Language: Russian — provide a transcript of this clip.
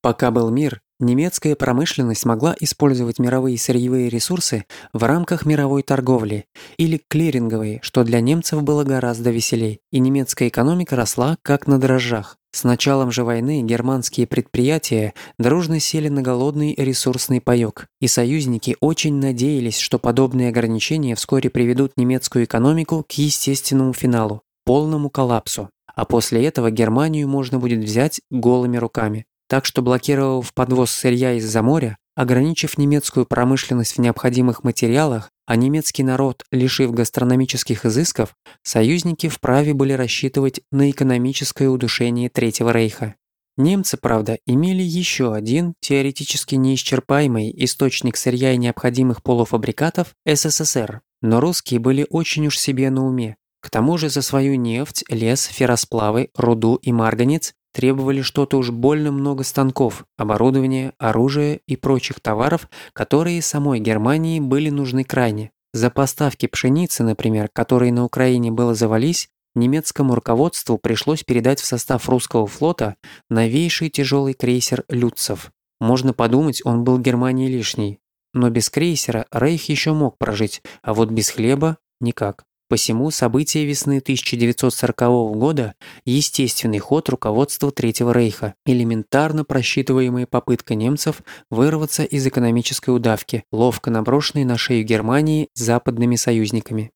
Пока был мир, немецкая промышленность могла использовать мировые сырьевые ресурсы в рамках мировой торговли или клиринговой, что для немцев было гораздо веселей, и немецкая экономика росла как на дрожжах. С началом же войны германские предприятия дружно сели на голодный ресурсный паёк, и союзники очень надеялись, что подобные ограничения вскоре приведут немецкую экономику к естественному финалу – полному коллапсу. А после этого Германию можно будет взять голыми руками. Так что блокировав подвоз сырья из-за моря, ограничив немецкую промышленность в необходимых материалах, а немецкий народ, лишив гастрономических изысков, союзники вправе были рассчитывать на экономическое удушение Третьего Рейха. Немцы, правда, имели еще один, теоретически неисчерпаемый, источник сырья и необходимых полуфабрикатов – СССР. Но русские были очень уж себе на уме. К тому же за свою нефть, лес, ферросплавы, руду и марганец требовали что-то уж больно много станков, оборудования, оружия и прочих товаров, которые самой Германии были нужны крайне. За поставки пшеницы, например, которые на Украине было завались, немецкому руководству пришлось передать в состав русского флота новейший тяжелый крейсер «Люцев». Можно подумать, он был Германии лишний. Но без крейсера Рейх еще мог прожить, а вот без хлеба – никак. Посему события весны 1940 года – естественный ход руководства Третьего Рейха, элементарно просчитываемая попытка немцев вырваться из экономической удавки, ловко наброшенной на шею Германии западными союзниками.